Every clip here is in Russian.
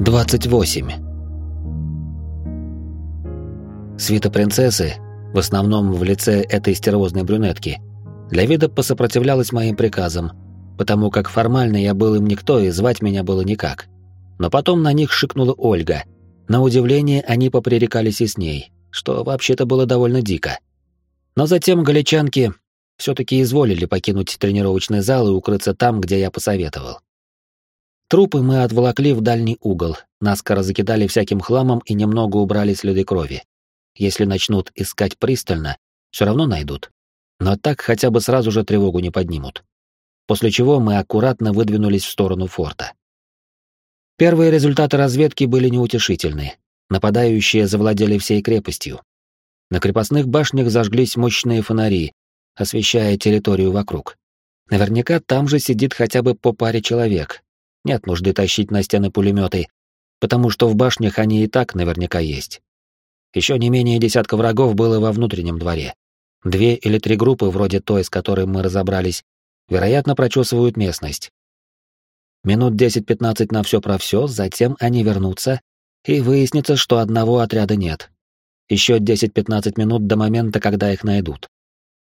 28. Свита принцессы, в основном в лице этой стервозной брюнетки, для вида посопротивлялась моим приказам, потому как формально я был им никто и звать меня было никак. Но потом на них шикнула Ольга. На удивление они попререкались и с ней, что вообще-то было довольно дико. Но затем галичанки все-таки изволили покинуть тренировочный зал и укрыться там, где я посоветовал. Трупы мы отволокли в дальний угол, наскоро закидали всяким хламом и немного убрали следы крови. Если начнут искать пристально, все равно найдут. Но так хотя бы сразу же тревогу не поднимут. После чего мы аккуратно выдвинулись в сторону форта. Первые результаты разведки были неутешительны. Нападающие завладели всей крепостью. На крепостных башнях зажглись мощные фонари, освещая территорию вокруг. Наверняка там же сидит хотя бы по паре человек, нет нужды тащить на стены пулеметы, потому что в башнях они и так наверняка есть. Еще не менее десятка врагов было во внутреннем дворе. Две или три группы, вроде той, с которой мы разобрались, вероятно, прочесывают местность. Минут 10-15 на все про все, затем они вернутся, и выяснится, что одного отряда нет. Еще 10-15 минут до момента, когда их найдут.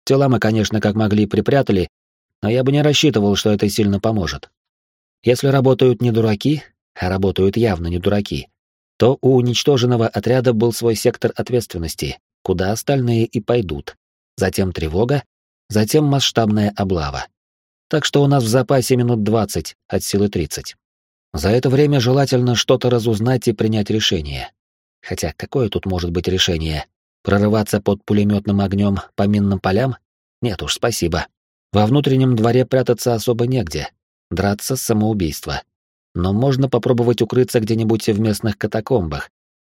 Тела мы, конечно, как могли припрятали, но я бы не рассчитывал, что это сильно поможет. Если работают не дураки, а работают явно не дураки, то у уничтоженного отряда был свой сектор ответственности, куда остальные и пойдут. Затем тревога, затем масштабная облава. Так что у нас в запасе минут 20 от силы 30. За это время желательно что-то разузнать и принять решение. Хотя какое тут может быть решение? Прорываться под пулеметным огнем по минным полям? Нет уж, спасибо. Во внутреннем дворе прятаться особо негде, Драться — самоубийство. Но можно попробовать укрыться где-нибудь в местных катакомбах.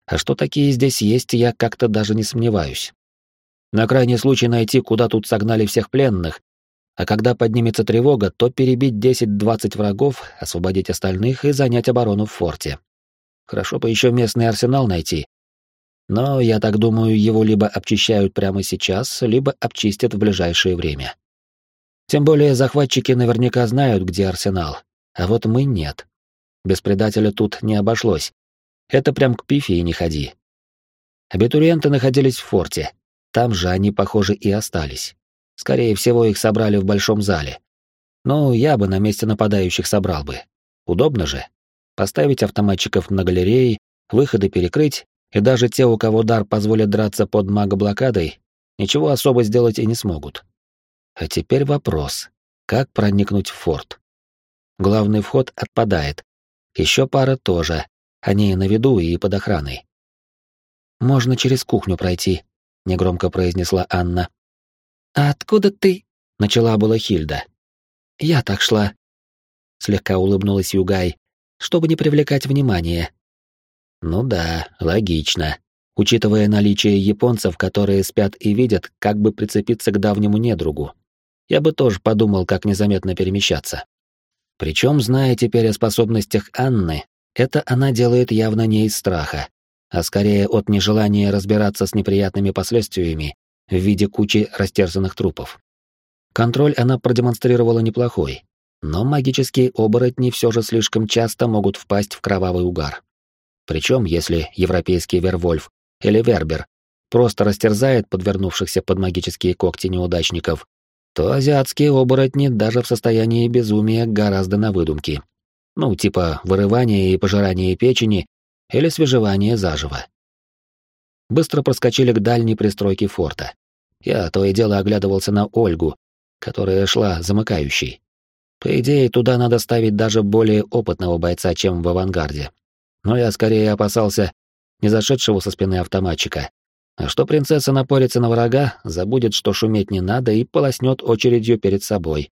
А что такие здесь есть, я как-то даже не сомневаюсь. На крайний случай найти, куда тут согнали всех пленных, а когда поднимется тревога, то перебить 10-20 врагов, освободить остальных и занять оборону в форте. Хорошо бы еще местный арсенал найти. Но, я так думаю, его либо обчищают прямо сейчас, либо обчистят в ближайшее время. Тем более захватчики наверняка знают, где арсенал, а вот мы нет. Без предателя тут не обошлось. Это прям к пифии не ходи. Абитуриенты находились в форте. Там же они, похоже, и остались. Скорее всего, их собрали в большом зале. Ну, я бы на месте нападающих собрал бы. Удобно же. Поставить автоматчиков на галерее, выходы перекрыть, и даже те, у кого дар позволит драться под магоблокадой, ничего особо сделать и не смогут. А теперь вопрос. Как проникнуть в форт? Главный вход отпадает. Еще пара тоже. Они на виду и под охраной. «Можно через кухню пройти», — негромко произнесла Анна. «А откуда ты?» — начала была Хильда. «Я так шла», — слегка улыбнулась Югай, чтобы не привлекать внимания. «Ну да, логично. Учитывая наличие японцев, которые спят и видят, как бы прицепиться к давнему недругу я бы тоже подумал, как незаметно перемещаться. Причем, зная теперь о способностях Анны, это она делает явно не из страха, а скорее от нежелания разбираться с неприятными последствиями в виде кучи растерзанных трупов. Контроль она продемонстрировала неплохой, но магические оборотни все же слишком часто могут впасть в кровавый угар. Причем, если европейский Вервольф или Вербер просто растерзает подвернувшихся под магические когти неудачников, то азиатские оборотни даже в состоянии безумия гораздо на выдумки. Ну, типа вырывание и пожирание печени или свежевание заживо. Быстро проскочили к дальней пристройке форта. Я то и дело оглядывался на Ольгу, которая шла замыкающей. По идее, туда надо ставить даже более опытного бойца, чем в авангарде. Но я скорее опасался не зашедшего со спины автоматчика, а что принцесса напорится на врага, забудет, что шуметь не надо, и полоснет очередью перед собой.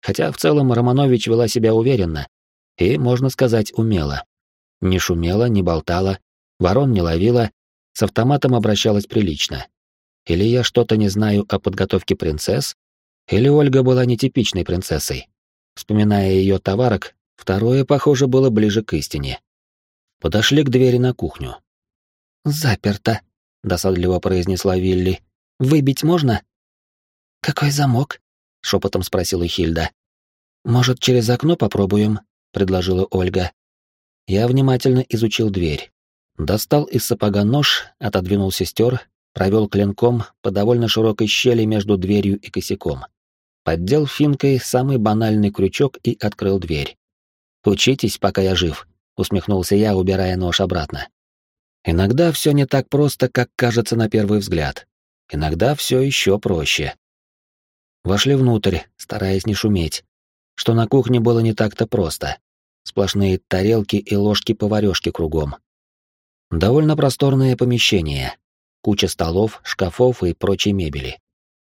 Хотя в целом Романович вела себя уверенно и, можно сказать, умело. Не шумела, не болтала, ворон не ловила, с автоматом обращалась прилично. Или я что-то не знаю о подготовке принцесс, или Ольга была нетипичной принцессой. Вспоминая ее товарок, второе, похоже, было ближе к истине. Подошли к двери на кухню. «Заперто», — досадливо произнесла Вилли. «Выбить можно?» «Какой замок?» — шепотом спросила Хильда. «Может, через окно попробуем?» — предложила Ольга. Я внимательно изучил дверь. Достал из сапога нож, отодвинул сестер, провел клинком по довольно широкой щели между дверью и косяком. Поддел финкой самый банальный крючок и открыл дверь. «Учитесь, пока я жив», — усмехнулся я, убирая нож обратно. Иногда все не так просто, как кажется на первый взгляд. Иногда все еще проще. Вошли внутрь, стараясь не шуметь. Что на кухне было не так-то просто. Сплошные тарелки и ложки-поварёшки кругом. Довольно просторное помещение. Куча столов, шкафов и прочей мебели.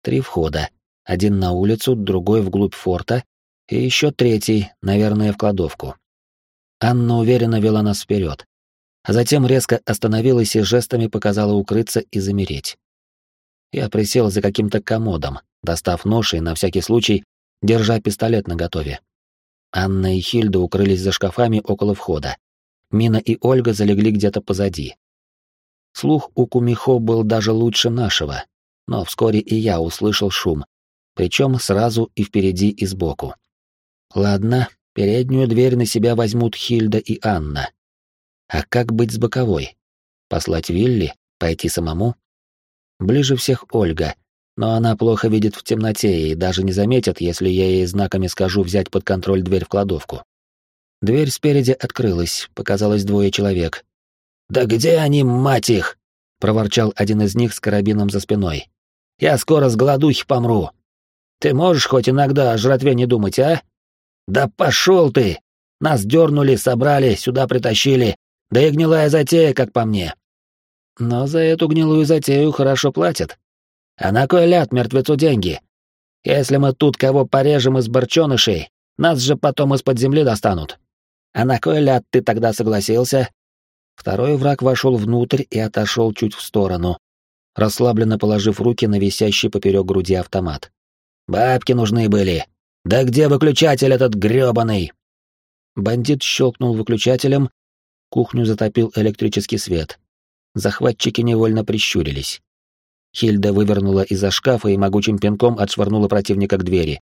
Три входа. Один на улицу, другой вглубь форта и еще третий, наверное, в кладовку. Анна уверенно вела нас вперед, а затем резко остановилась и жестами показала укрыться и замереть. Я присел за каким-то комодом, достав нож и, на всякий случай, держа пистолет наготове. Анна и Хильда укрылись за шкафами около входа. Мина и Ольга залегли где-то позади. Слух у Кумихо был даже лучше нашего, но вскоре и я услышал шум, причем сразу и впереди, и сбоку. Ладно, переднюю дверь на себя возьмут Хильда и Анна. А как быть с боковой? Послать Вилли? Пойти самому? Ближе всех Ольга, но она плохо видит в темноте и даже не заметит, если я ей знаками скажу взять под контроль дверь в кладовку. Дверь спереди открылась, показалось двое человек. «Да где они, мать их?» — проворчал один из них с карабином за спиной. «Я скоро с голодухи помру. Ты можешь хоть иногда о жратве не думать, а?» «Да пошел ты! Нас дернули, собрали, сюда притащили. Да и гнилая затея, как по мне. Но за эту гнилую затею хорошо платят. А на кой ляд мертвецу деньги? Если мы тут кого порежем из борчонышей, нас же потом из-под земли достанут. А на кой ляд ты тогда согласился? Второй враг вошел внутрь и отошел чуть в сторону, расслабленно положив руки на висящий поперек груди автомат. Бабки нужны были. Да где выключатель этот грёбаный? Бандит щелкнул выключателем, кухню затопил электрический свет. Захватчики невольно прищурились. Хильда вывернула из-за шкафа и могучим пинком отшвырнула противника к двери.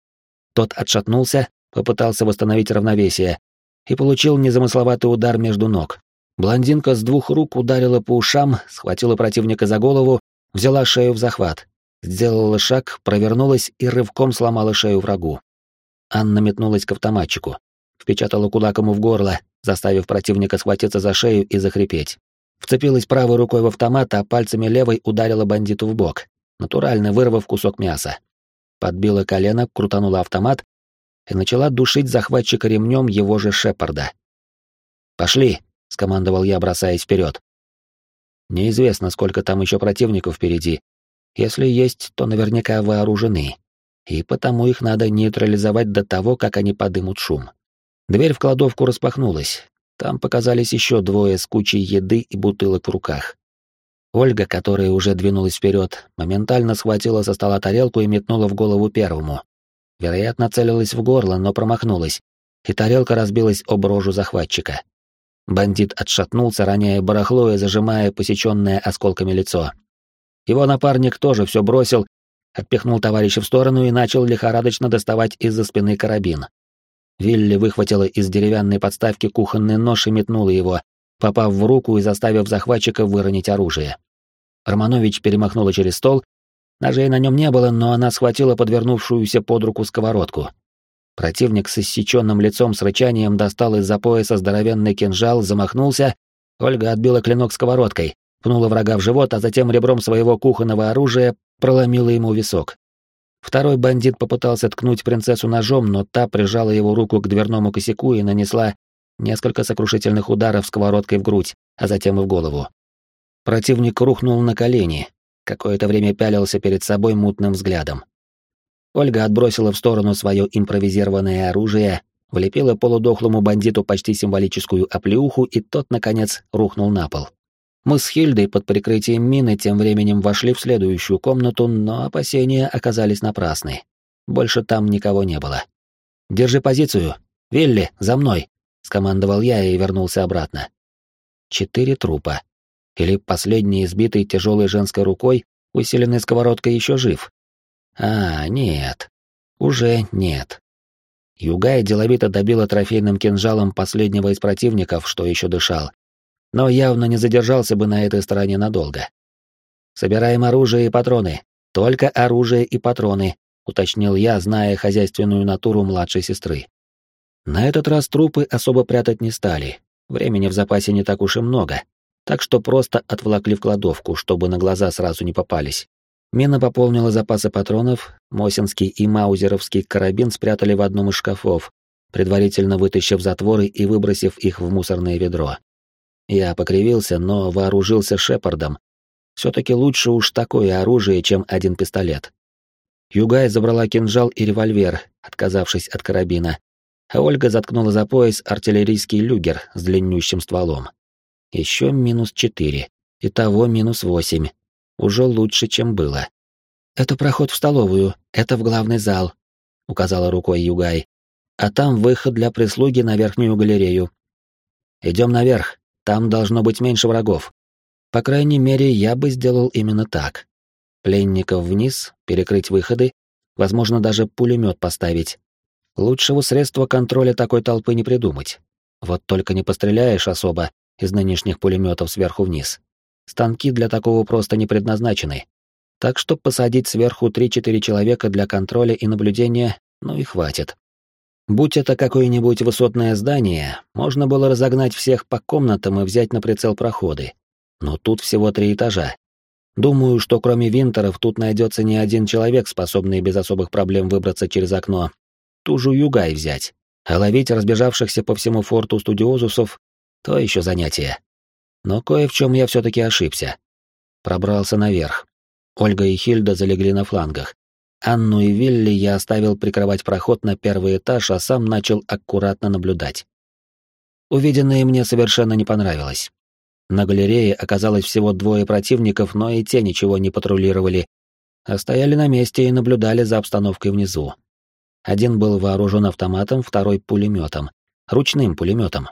Тот отшатнулся, попытался восстановить равновесие и получил незамысловатый удар между ног. Блондинка с двух рук ударила по ушам, схватила противника за голову, взяла шею в захват, сделала шаг, провернулась и рывком сломала шею врагу. Анна метнулась к автоматчику, впечатала кулак ему в горло, заставив противника схватиться за шею и захрипеть. Вцепилась правой рукой в автомат, а пальцами левой ударила бандиту в бок, натурально вырвав кусок мяса. Подбила колено, крутанула автомат и начала душить захватчика ремнем его же Шепарда. «Пошли!» — скомандовал я, бросаясь вперед. Неизвестно, сколько там еще противников впереди. Если есть, то наверняка вооружены. И потому их надо нейтрализовать до того, как они подымут шум. Дверь в кладовку распахнулась. Там показались еще двое с кучей еды и бутылок в руках. Ольга, которая уже двинулась вперед, моментально схватила со стола тарелку и метнула в голову первому. Вероятно, целилась в горло, но промахнулась, и тарелка разбилась об рожу захватчика. Бандит отшатнулся, роняя барахло и зажимая посеченное осколками лицо. Его напарник тоже все бросил, отпихнул товарища в сторону и начал лихорадочно доставать из-за спины карабин. Вилли выхватила из деревянной подставки кухонный нож и метнула его, попав в руку и заставив захватчика выронить оружие. Романович перемахнула через стол. Ножей на нем не было, но она схватила подвернувшуюся под руку сковородку. Противник с иссеченным лицом с рычанием достал из-за пояса здоровенный кинжал, замахнулся. Ольга отбила клинок сковородкой, пнула врага в живот, а затем ребром своего кухонного оружия проломила ему висок. Второй бандит попытался ткнуть принцессу ножом, но та прижала его руку к дверному косяку и нанесла несколько сокрушительных ударов сковородкой в грудь, а затем и в голову. Противник рухнул на колени, какое-то время пялился перед собой мутным взглядом. Ольга отбросила в сторону свое импровизированное оружие, влепила полудохлому бандиту почти символическую оплеуху, и тот, наконец, рухнул на пол. Мы с Хильдой под прикрытием мины тем временем вошли в следующую комнату, но опасения оказались напрасны. Больше там никого не было. «Держи позицию! Вилли, за мной!» — скомандовал я и вернулся обратно. Четыре трупа. Или последний избитый тяжелой женской рукой, усиленной сковородкой, еще жив. А, нет. Уже нет. Югай деловито добила трофейным кинжалом последнего из противников, что еще дышал, но явно не задержался бы на этой стороне надолго. «Собираем оружие и патроны. Только оружие и патроны», — уточнил я, зная хозяйственную натуру младшей сестры. На этот раз трупы особо прятать не стали. Времени в запасе не так уж и много, так что просто отвлакли в кладовку, чтобы на глаза сразу не попались. Мина пополнила запасы патронов, Мосинский и Маузеровский карабин спрятали в одном из шкафов, предварительно вытащив затворы и выбросив их в мусорное ведро. Я покривился, но вооружился Шепардом. Все-таки лучше уж такое оружие, чем один пистолет. Югай забрала кинжал и револьвер, отказавшись от карабина, а Ольга заткнула за пояс артиллерийский люгер с длиннющим стволом. Еще минус четыре. Итого минус восемь. Уже лучше, чем было. «Это проход в столовую, это в главный зал», — указала рукой Югай. «А там выход для прислуги на верхнюю галерею. Идем наверх, там должно быть меньше врагов. По крайней мере, я бы сделал именно так. Пленников вниз, перекрыть выходы, возможно, даже пулемет поставить. Лучшего средства контроля такой толпы не придумать. Вот только не постреляешь особо из нынешних пулеметов сверху вниз. Станки для такого просто не предназначены. Так что посадить сверху 3-4 человека для контроля и наблюдения, ну и хватит. Будь это какое-нибудь высотное здание, можно было разогнать всех по комнатам и взять на прицел проходы. Но тут всего три этажа. Думаю, что кроме винтеров тут найдется не один человек, способный без особых проблем выбраться через окно. Ту же Югай взять. А ловить разбежавшихся по всему форту студиозусов — то еще занятие. Но кое в чем я все-таки ошибся. Пробрался наверх. Ольга и Хильда залегли на флангах. Анну и Вилли я оставил прикрывать проход на первый этаж, а сам начал аккуратно наблюдать. Увиденное мне совершенно не понравилось. На галерее оказалось всего двое противников, но и те ничего не патрулировали, а стояли на месте и наблюдали за обстановкой внизу. Один был вооружен автоматом, второй — пулеметом, ручным пулеметом.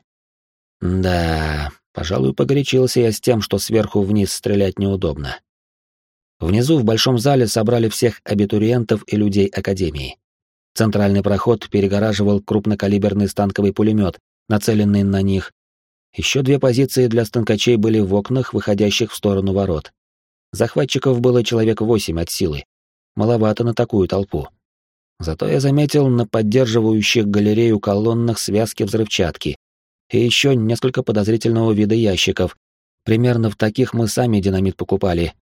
Да, пожалуй, погорячился я с тем, что сверху вниз стрелять неудобно. Внизу в большом зале собрали всех абитуриентов и людей Академии. Центральный проход перегораживал крупнокалиберный станковый пулемет, нацеленный на них. Еще две позиции для станкачей были в окнах, выходящих в сторону ворот. Захватчиков было человек восемь от силы. Маловато на такую толпу. Зато я заметил на поддерживающих галерею колоннах связки взрывчатки и еще несколько подозрительного вида ящиков. Примерно в таких мы сами динамит покупали,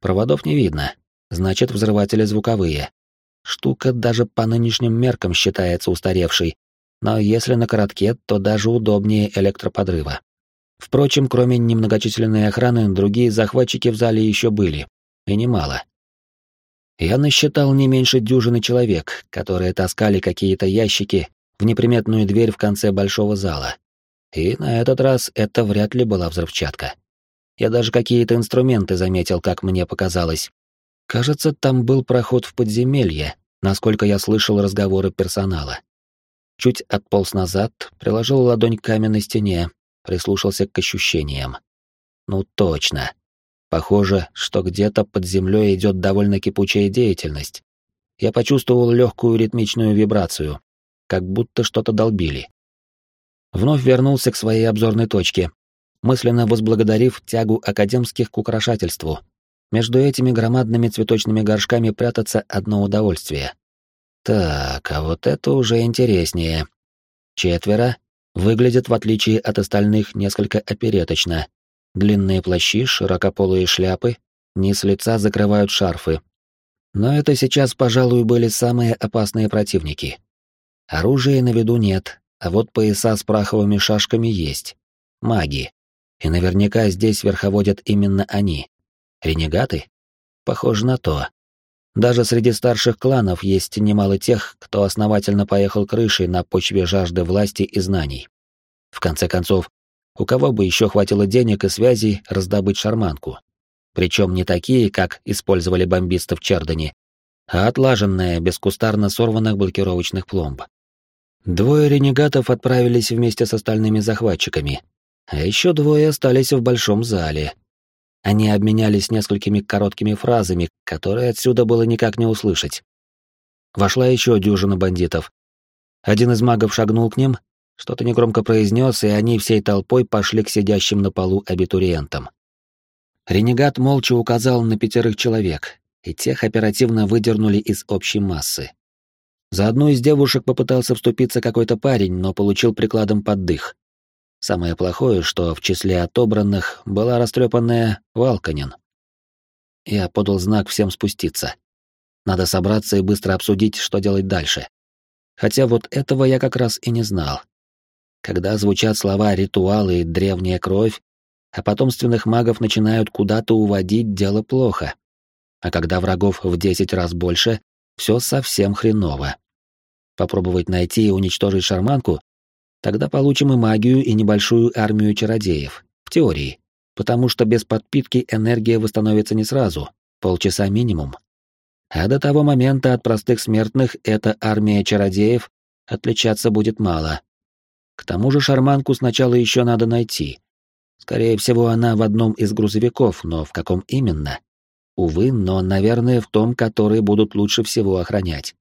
Проводов не видно, значит, взрыватели звуковые. Штука даже по нынешним меркам считается устаревшей, но если на коротке, то даже удобнее электроподрыва. Впрочем, кроме немногочисленной охраны, другие захватчики в зале еще были, и немало. Я насчитал не меньше дюжины человек, которые таскали какие-то ящики в неприметную дверь в конце большого зала. И на этот раз это вряд ли была взрывчатка. Я даже какие-то инструменты заметил, как мне показалось. Кажется, там был проход в подземелье, насколько я слышал разговоры персонала. Чуть отполз назад, приложил ладонь к каменной стене, прислушался к ощущениям. Ну точно. Похоже, что где-то под землей идет довольно кипучая деятельность. Я почувствовал легкую ритмичную вибрацию, как будто что-то долбили. Вновь вернулся к своей обзорной точке, мысленно возблагодарив тягу академских к украшательству. Между этими громадными цветочными горшками прятаться одно удовольствие. Так, а вот это уже интереснее. Четверо. Выглядят, в отличие от остальных, несколько опереточно. Длинные плащи, широкополые шляпы, низ лица закрывают шарфы. Но это сейчас, пожалуй, были самые опасные противники. Оружия на виду нет, а вот пояса с праховыми шашками есть. Маги. И наверняка здесь верховодят именно они. Ренегаты? Похоже на то. Даже среди старших кланов есть немало тех, кто основательно поехал крышей на почве жажды власти и знаний. В конце концов, у кого бы еще хватило денег и связей раздобыть шарманку? Причем не такие, как использовали бомбисты в Чердане, а отлаженная, без кустарно сорванных блокировочных пломб. Двое ренегатов отправились вместе с остальными захватчиками, а еще двое остались в большом зале. Они обменялись несколькими короткими фразами, которые отсюда было никак не услышать. Вошла еще дюжина бандитов. Один из магов шагнул к ним, что-то негромко произнес, и они всей толпой пошли к сидящим на полу абитуриентам. Ренегат молча указал на пятерых человек, и тех оперативно выдернули из общей массы. За одну из девушек попытался вступиться какой-то парень, но получил прикладом под дых. Самое плохое, что в числе отобранных была растрепанная Валканин. Я подал знак всем спуститься. Надо собраться и быстро обсудить, что делать дальше. Хотя вот этого я как раз и не знал. Когда звучат слова «ритуалы» и «древняя кровь», а потомственных магов начинают куда-то уводить, дело плохо. А когда врагов в десять раз больше, все совсем хреново. Попробовать найти и уничтожить шарманку? Тогда получим и магию, и небольшую армию чародеев. В теории. Потому что без подпитки энергия восстановится не сразу, полчаса минимум. А до того момента от простых смертных эта армия чародеев отличаться будет мало. К тому же шарманку сначала еще надо найти. Скорее всего, она в одном из грузовиков, но в каком именно? Увы, но, наверное, в том, который будут лучше всего охранять.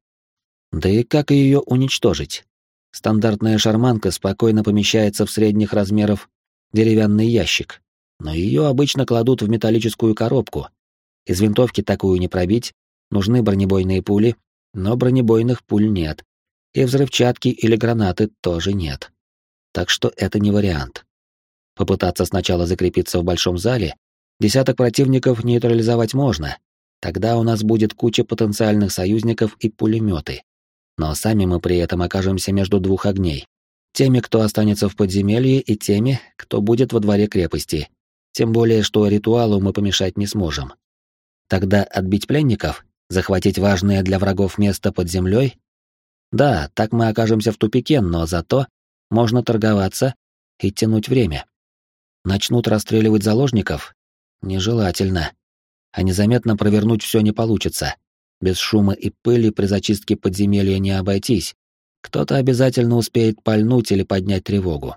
Да и как ее уничтожить? Стандартная шарманка спокойно помещается в средних размеров деревянный ящик, но ее обычно кладут в металлическую коробку. Из винтовки такую не пробить, нужны бронебойные пули, но бронебойных пуль нет, и взрывчатки или гранаты тоже нет. Так что это не вариант. Попытаться сначала закрепиться в большом зале, десяток противников нейтрализовать можно, тогда у нас будет куча потенциальных союзников и пулеметы. Но сами мы при этом окажемся между двух огней. Теми, кто останется в подземелье, и теми, кто будет во дворе крепости. Тем более, что ритуалу мы помешать не сможем. Тогда отбить пленников, захватить важное для врагов место под землей? Да, так мы окажемся в тупике, но зато можно торговаться и тянуть время. Начнут расстреливать заложников? Нежелательно. А незаметно провернуть все не получится. Без шума и пыли при зачистке подземелья не обойтись. Кто-то обязательно успеет пальнуть или поднять тревогу.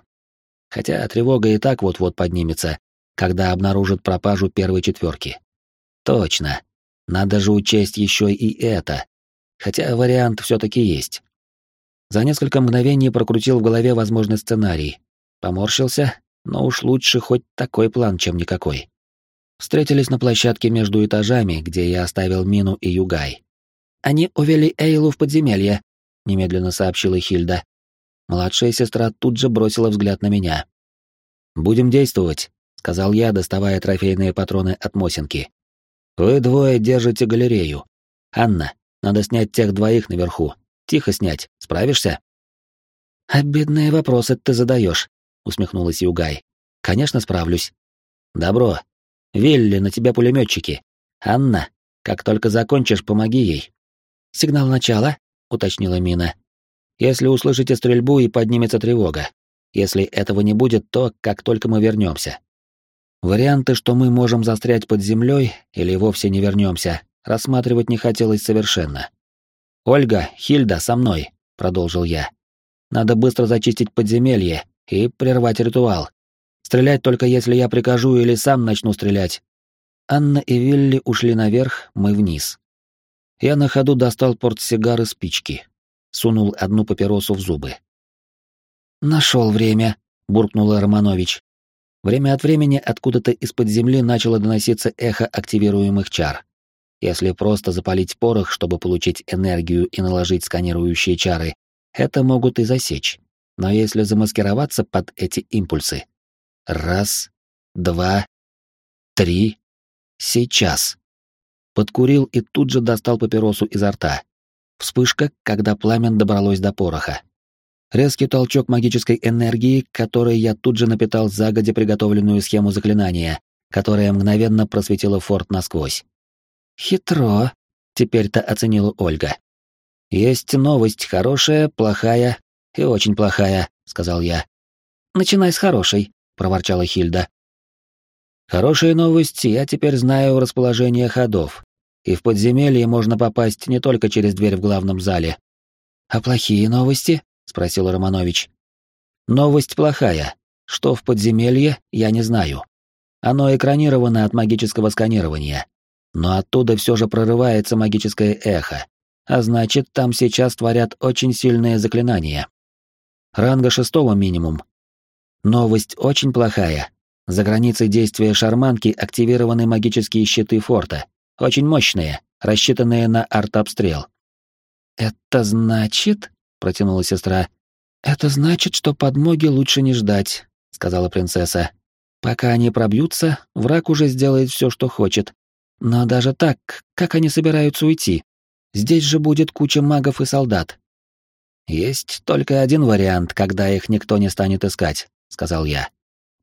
Хотя тревога и так вот-вот поднимется, когда обнаружат пропажу первой четверки. Точно. Надо же учесть еще и это. Хотя вариант все-таки есть. За несколько мгновений прокрутил в голове возможный сценарий. Поморщился но уж лучше хоть такой план, чем никакой. Встретились на площадке между этажами, где я оставил Мину и Югай. «Они увели Эйлу в подземелье», — немедленно сообщила Хильда. Младшая сестра тут же бросила взгляд на меня. «Будем действовать», — сказал я, доставая трофейные патроны от Мосинки. «Вы двое держите галерею. Анна, надо снять тех двоих наверху. Тихо снять. Справишься?» «Обидные вопросы ты задаешь», усмехнулась Югай. Конечно, справлюсь. Добро. Вилли, на тебя пулеметчики. Анна, как только закончишь, помоги ей. Сигнал начала, уточнила Мина. Если услышите стрельбу и поднимется тревога. Если этого не будет, то как только мы вернемся. Варианты, что мы можем застрять под землей или вовсе не вернемся, рассматривать не хотелось совершенно. Ольга, Хильда, со мной, продолжил я. Надо быстро зачистить подземелье и прервать ритуал. Стрелять только если я прикажу или сам начну стрелять. Анна и Вилли ушли наверх, мы вниз. Я на ходу достал портсигар и спички. Сунул одну папиросу в зубы. Нашел время», — буркнул Романович. Время от времени откуда-то из-под земли начало доноситься эхо активируемых чар. Если просто запалить порох, чтобы получить энергию и наложить сканирующие чары, это могут и засечь. Но если замаскироваться под эти импульсы... Раз, два, три... Сейчас. Подкурил и тут же достал папиросу изо рта. Вспышка, когда пламя добралось до пороха. Резкий толчок магической энергии, которой я тут же напитал загодя приготовленную схему заклинания, которая мгновенно просветила форт насквозь. «Хитро», — теперь-то оценила Ольга. «Есть новость, хорошая, плохая и очень плохая», — сказал я. «Начинай с хорошей», — проворчала Хильда. «Хорошая новость, я теперь знаю расположение ходов, и в подземелье можно попасть не только через дверь в главном зале». «А плохие новости?» — спросил Романович. «Новость плохая. Что в подземелье, я не знаю. Оно экранировано от магического сканирования, но оттуда все же прорывается магическое эхо, а значит, там сейчас творят очень сильные заклинания. Ранга шестого минимум. Новость очень плохая. За границей действия шарманки активированы магические щиты форта. Очень мощные, рассчитанные на артобстрел. «Это значит...» — протянула сестра. «Это значит, что подмоги лучше не ждать», — сказала принцесса. «Пока они пробьются, враг уже сделает все, что хочет. Но даже так, как они собираются уйти? Здесь же будет куча магов и солдат. Есть только один вариант, когда их никто не станет искать, сказал я.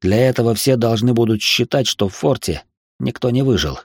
Для этого все должны будут считать, что в форте никто не выжил.